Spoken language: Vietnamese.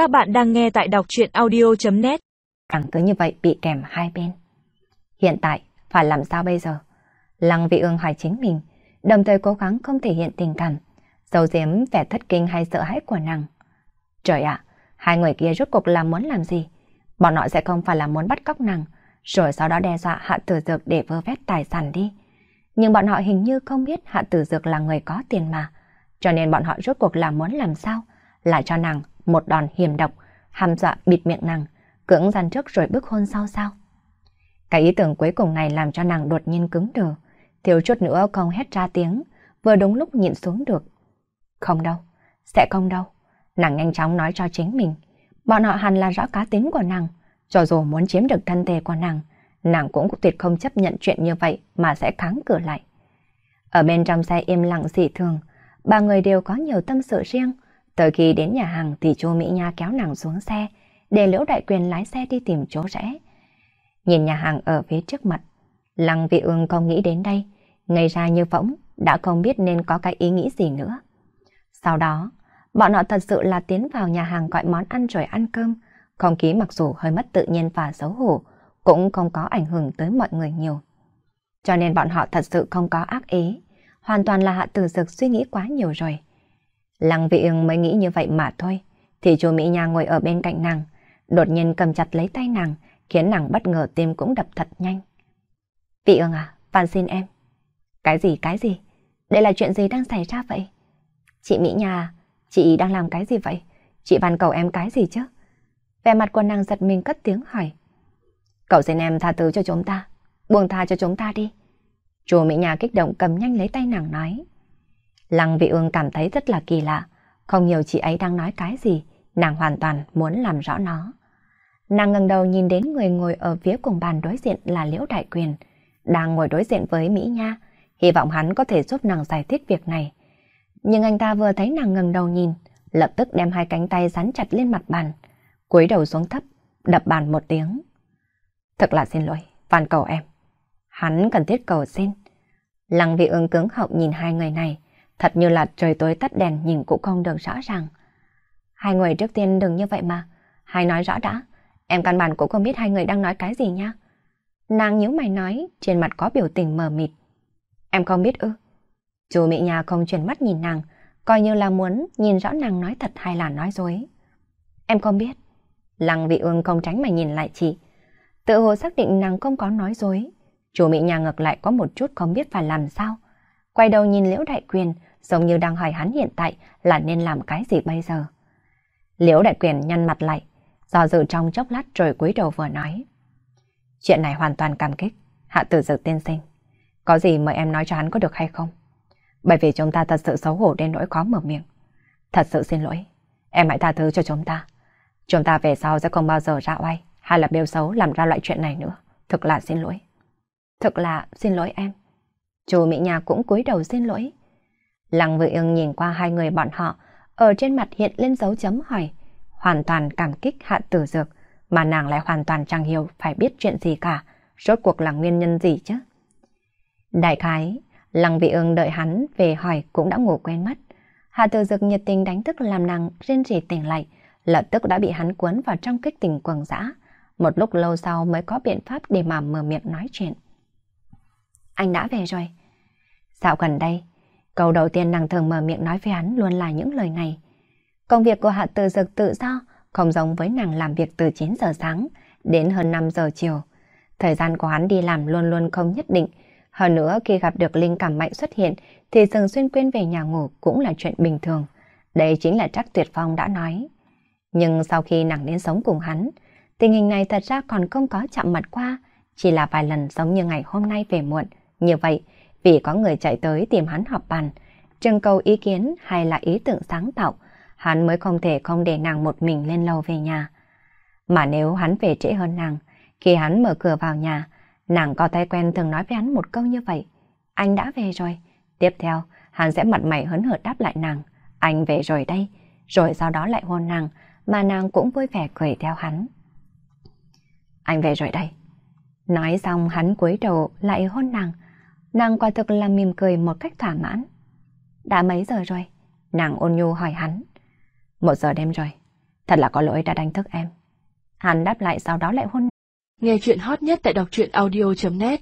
Các bạn đang nghe tại đọc truyện audio.net Càng cứ như vậy bị kèm hai bên. Hiện tại, phải làm sao bây giờ? Lăng vị ương hỏi chính mình, đồng thời cố gắng không thể hiện tình cảm, giấu giếm vẻ thất kinh hay sợ hãi của nàng. Trời ạ, hai người kia rốt cuộc là muốn làm gì? Bọn họ sẽ không phải là muốn bắt cóc nàng, rồi sau đó đe dọa hạ tử dược để vơ vét tài sản đi. Nhưng bọn họ hình như không biết hạ tử dược là người có tiền mà, cho nên bọn họ rốt cuộc là muốn làm sao? Lại cho nàng một đòn hiểm độc, hàm dọa bịt miệng nàng, cưỡng gian trước rồi bức hôn sau sao? Cái ý tưởng cuối cùng này làm cho nàng đột nhiên cứng đờ, thiếu chút nữa không hét ra tiếng, vừa đúng lúc nhịn xuống được. Không đâu, sẽ không đâu. Nàng nhanh chóng nói cho chính mình, bọn họ hẳn là rõ cá tính của nàng, cho dù muốn chiếm được thân thể của nàng, nàng cũng tuyệt không chấp nhận chuyện như vậy mà sẽ kháng cự lại. Ở bên trong xe im lặng dị thường, ba người đều có nhiều tâm sự riêng. Tới khi đến nhà hàng thì chu Mỹ Nha kéo nàng xuống xe, để Liễu Đại Quyền lái xe đi tìm chỗ rẽ. Nhìn nhà hàng ở phía trước mặt, Lăng Vị Ương không nghĩ đến đây, ngây ra như phỗng, đã không biết nên có cái ý nghĩ gì nữa. Sau đó, bọn họ thật sự là tiến vào nhà hàng gọi món ăn rồi ăn cơm, không khí mặc dù hơi mất tự nhiên và xấu hổ, cũng không có ảnh hưởng tới mọi người nhiều. Cho nên bọn họ thật sự không có ác ý, hoàn toàn là hạ tử dực suy nghĩ quá nhiều rồi. Lăng vị Ương mới nghĩ như vậy mà thôi, thì chú Mỹ Nha ngồi ở bên cạnh nàng, đột nhiên cầm chặt lấy tay nàng, khiến nàng bất ngờ tim cũng đập thật nhanh. Vị Ương à, van xin em. Cái gì cái gì? Đây là chuyện gì đang xảy ra vậy? Chị Mỹ Nha, à, chị đang làm cái gì vậy? Chị van cầu em cái gì chứ? Vẻ mặt của nàng giật mình cất tiếng hỏi. Cậu xin em tha thứ cho chúng ta, buông tha cho chúng ta đi. Chùa Mỹ Nhà kích động cầm nhanh lấy tay nàng nói. Lăng vị ương cảm thấy rất là kỳ lạ, không hiểu chị ấy đang nói cái gì, nàng hoàn toàn muốn làm rõ nó. Nàng ngẩng đầu nhìn đến người ngồi ở phía cùng bàn đối diện là Liễu Đại Quyền, đang ngồi đối diện với Mỹ Nha, hy vọng hắn có thể giúp nàng giải thích việc này. Nhưng anh ta vừa thấy nàng ngẩng đầu nhìn, lập tức đem hai cánh tay dán chặt lên mặt bàn, cúi đầu xuống thấp, đập bàn một tiếng. Thật là xin lỗi, van cầu em. Hắn cần thiết cầu xin. Lăng vị ương cứng họng nhìn hai người này, thật như là trời tối tắt đèn nhìn cũng không được rõ ràng. Hai người trước tiên đừng như vậy mà, hai nói rõ đã, em căn bản cũng không biết hai người đang nói cái gì nha. Nàng nhíu mày nói, trên mặt có biểu tình mờ mịt. Em không biết ư. Chú Mỹ Nhà không chuyển mắt nhìn nàng, coi như là muốn nhìn rõ nàng nói thật hay là nói dối. Em không biết. Lăng vị ương không tránh mà nhìn lại chị. Tự hồ xác định nàng không có nói dối. Chủ Mỹ Nhà ngược lại có một chút không biết phải làm sao. Quay đầu nhìn Liễu Đại Quyền, giống như đang hỏi hắn hiện tại là nên làm cái gì bây giờ. Liễu Đại Quyền nhăn mặt lại, do dự trong chốc lát rồi cúi đầu vừa nói. Chuyện này hoàn toàn cảm kích, hạ tử dực tiên sinh. Có gì mời em nói cho hắn có được hay không? Bởi vì chúng ta thật sự xấu hổ đến nỗi khó mở miệng. Thật sự xin lỗi, em hãy tha thứ cho chúng ta. Chúng ta về sau sẽ không bao giờ ra oai hay là bêu xấu làm ra loại chuyện này nữa. Thực là xin lỗi. Thực là xin lỗi em. Chú Mỹ Nhà cũng cúi đầu xin lỗi. Lăng Vự Ưng nhìn qua hai người bọn họ, ở trên mặt hiện lên dấu chấm hỏi, hoàn toàn cảm kích hạ tử dược, mà nàng lại hoàn toàn chẳng hiểu phải biết chuyện gì cả, rốt cuộc là nguyên nhân gì chứ. Đại khái, Lăng Vị Ưng đợi hắn về hỏi cũng đã ngủ quên mất. Hạ tử dược nhiệt tình đánh thức làm nàng rên rỉ tỉnh lại, lập tức đã bị hắn cuốn vào trong kích tình quầng dã. Một lúc lâu sau mới có biện pháp để mà mở miệng nói chuyện. Anh đã về rồi. Dạo gần đây, câu đầu tiên nàng thường mở miệng nói với hắn luôn là những lời này. Công việc của Hạ từ Dực tự do, không giống với nàng làm việc từ 9 giờ sáng đến hơn 5 giờ chiều. Thời gian của hắn đi làm luôn luôn không nhất định. Hơn nữa khi gặp được linh cảm mạnh xuất hiện thì thường xuyên quên về nhà ngủ cũng là chuyện bình thường. Đây chính là Trác Tuyệt Phong đã nói. Nhưng sau khi nàng đến sống cùng hắn, tình hình này thật ra còn không có chạm mặt qua, chỉ là vài lần giống như ngày hôm nay về muộn. Như vậy, vì có người chạy tới tìm hắn họp bàn, trưng cầu ý kiến hay là ý tưởng sáng tạo, hắn mới không thể không để nàng một mình lên lầu về nhà. Mà nếu hắn về trễ hơn nàng, khi hắn mở cửa vào nhà, nàng có thói quen thường nói với hắn một câu như vậy. Anh đã về rồi. Tiếp theo, hắn sẽ mặt mày hớn hở đáp lại nàng. Anh về rồi đây. Rồi sau đó lại hôn nàng, mà nàng cũng vui vẻ cười theo hắn. Anh về rồi đây. Nói xong hắn cúi đầu lại hôn nàng. Nàng quả thực là mỉm cười một cách thỏa mãn. Đã mấy giờ rồi? Nàng ôn nhu hỏi hắn. Một giờ đêm rồi. Thật là có lỗi đã đánh thức em. Hắn đáp lại sau đó lại hôn. Nghe chuyện hot nhất tại đọc truyện audio.net